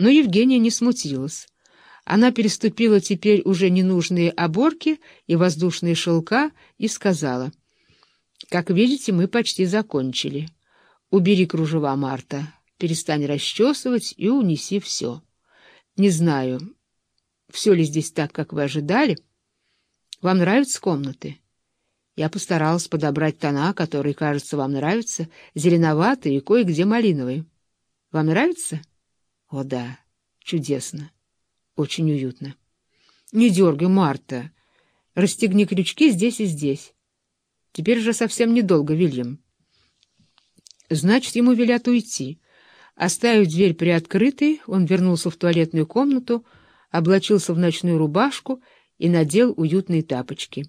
Но Евгения не смутилась. Она переступила теперь уже ненужные оборки и воздушные шелка и сказала, «Как видите, мы почти закончили. Убери кружева, Марта, перестань расчесывать и унеси все. Не знаю, все ли здесь так, как вы ожидали. Вам нравятся комнаты?» Я постаралась подобрать тона, которые, кажется, вам нравятся, зеленоватые и кое-где малиновые. Вам нравится? О, да, чудесно, очень уютно. Не дергай, Марта. Расстегни крючки здесь и здесь. Теперь же совсем недолго, Вильям. Значит, ему велят уйти. Оставив дверь приоткрытой, он вернулся в туалетную комнату, облачился в ночную рубашку и надел уютные тапочки.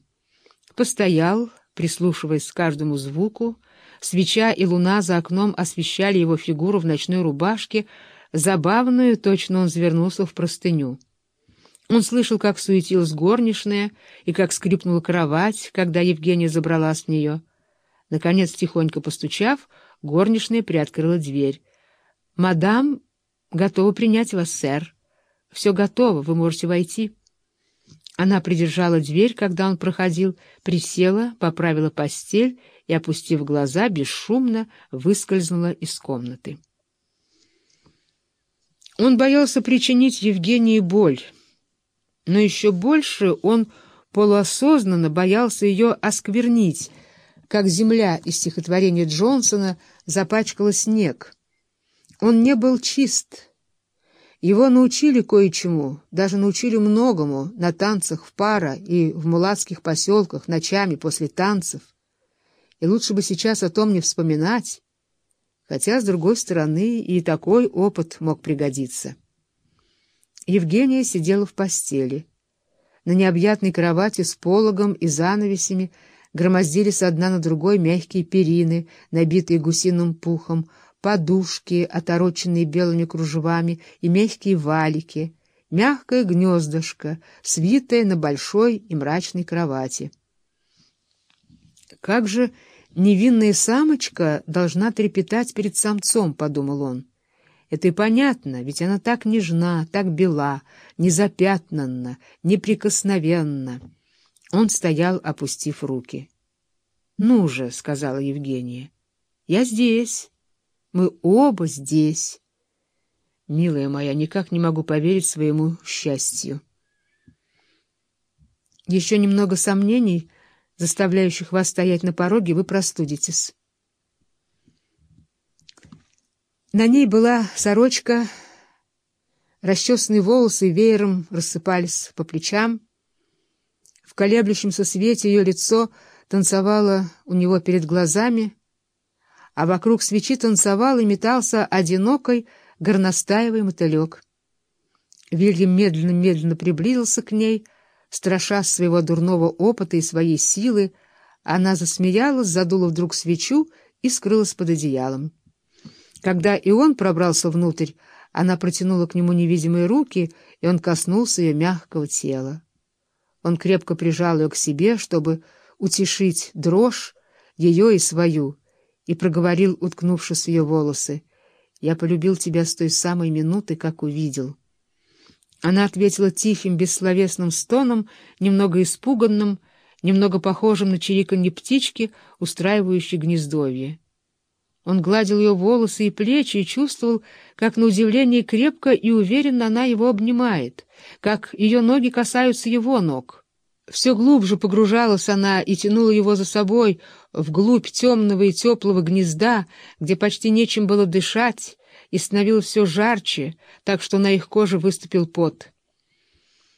Постоял, прислушиваясь к каждому звуку. Свеча и луна за окном освещали его фигуру в ночной рубашке, забавную, точно он завернулся в простыню. Он слышал, как суетилась горничная и как скрипнула кровать, когда Евгения забралась в нее. Наконец, тихонько постучав, горничная приоткрыла дверь. — Мадам, готова принять вас, сэр. Все готово, вы можете войти. Она придержала дверь, когда он проходил, присела, поправила постель и, опустив глаза, бесшумно выскользнула из комнаты. Он боялся причинить Евгении боль, но еще больше он полуосознанно боялся ее осквернить, как земля из стихотворения Джонсона запачкала снег. Он не был чист, его научили кое-чему, даже научили многому на танцах в пара и в мулацких поселках ночами после танцев. И лучше бы сейчас о том не вспоминать, хотя, с другой стороны, и такой опыт мог пригодиться. Евгения сидела в постели. На необъятной кровати с пологом и занавесями громоздились одна на другой мягкие перины, набитые гусиным пухом, подушки, отороченные белыми кружевами, и мягкие валики, мягкое гнездышко, свитое на большой и мрачной кровати. «Как же невинная самочка должна трепетать перед самцом», — подумал он. «Это и понятно, ведь она так нежна, так бела, незапятнанна, неприкосновенна». Он стоял, опустив руки. «Ну же», — сказала Евгения, — «я здесь». Мы оба здесь. Милая моя, никак не могу поверить своему счастью. Еще немного сомнений, заставляющих вас стоять на пороге, вы простудитесь. На ней была сорочка, расчесанные волосы веером рассыпались по плечам. В колеблющемся свете ее лицо танцевало у него перед глазами — а вокруг свечи танцевал и метался одинокой горностаевый мотылек. Вильям медленно-медленно приблизился к ней, страша своего дурного опыта и своей силы. Она засмеялась, задула вдруг свечу и скрылась под одеялом. Когда и он пробрался внутрь, она протянула к нему невидимые руки, и он коснулся ее мягкого тела. Он крепко прижал ее к себе, чтобы утешить дрожь, ее и свою, и проговорил, уткнувшись в ее волосы, «Я полюбил тебя с той самой минуты, как увидел». Она ответила тихим, бессловесным стоном, немного испуганным, немного похожим на чириканье птички, устраивающей гнездовье. Он гладил ее волосы и плечи и чувствовал, как на удивление крепко и уверенно она его обнимает, как ее ноги касаются его ног. Все глубже погружалась она и тянула его за собой вглубь темного и теплого гнезда, где почти нечем было дышать, и становилось все жарче, так что на их коже выступил пот.